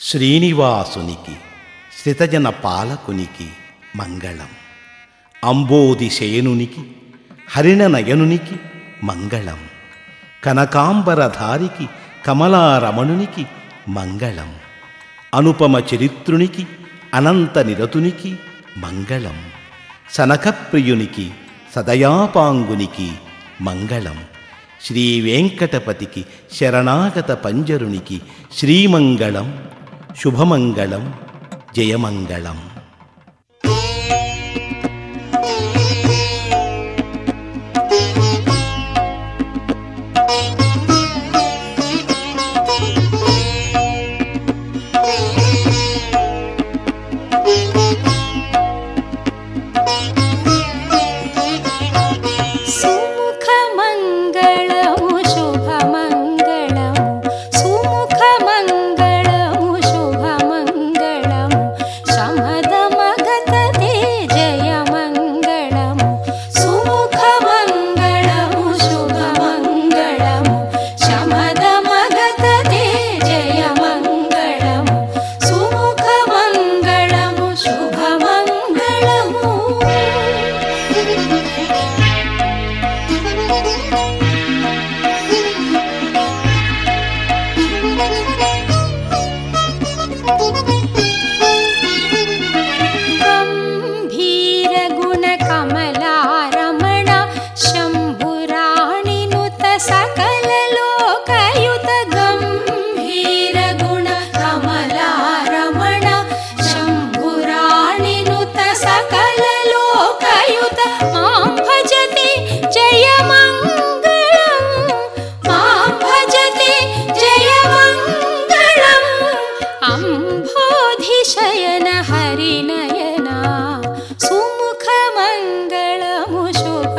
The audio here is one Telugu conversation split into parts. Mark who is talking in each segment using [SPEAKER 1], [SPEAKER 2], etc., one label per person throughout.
[SPEAKER 1] శ్రీనివాసునికి శ్రితజన పాలకునికి మంగళం. అంబోది శయనునికి హరిణనయనునికి మంగళం. కనకాంబరధారికి కమలారమణునికి మంగళం. అనుపమ చరిత్రునికి అనంత నిరతునికి మంగళం. సనకప్రియునికి సదయాపాంగునికి మంగళం. శ్రీ వెంకటపతికి శరణాగత పంజరునికి శ్రీమంగళం.
[SPEAKER 2] शुभमङ्गलं जयमङ्गलम्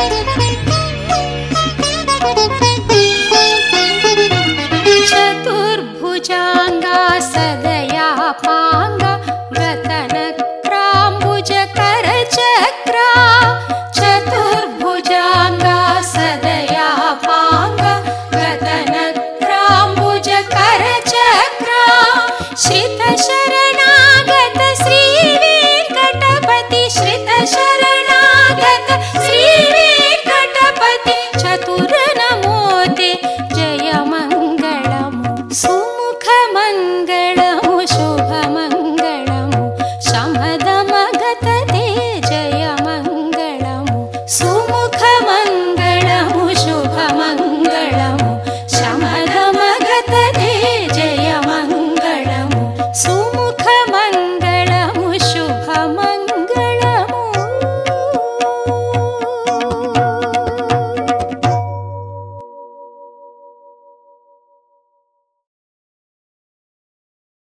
[SPEAKER 3] Thank you.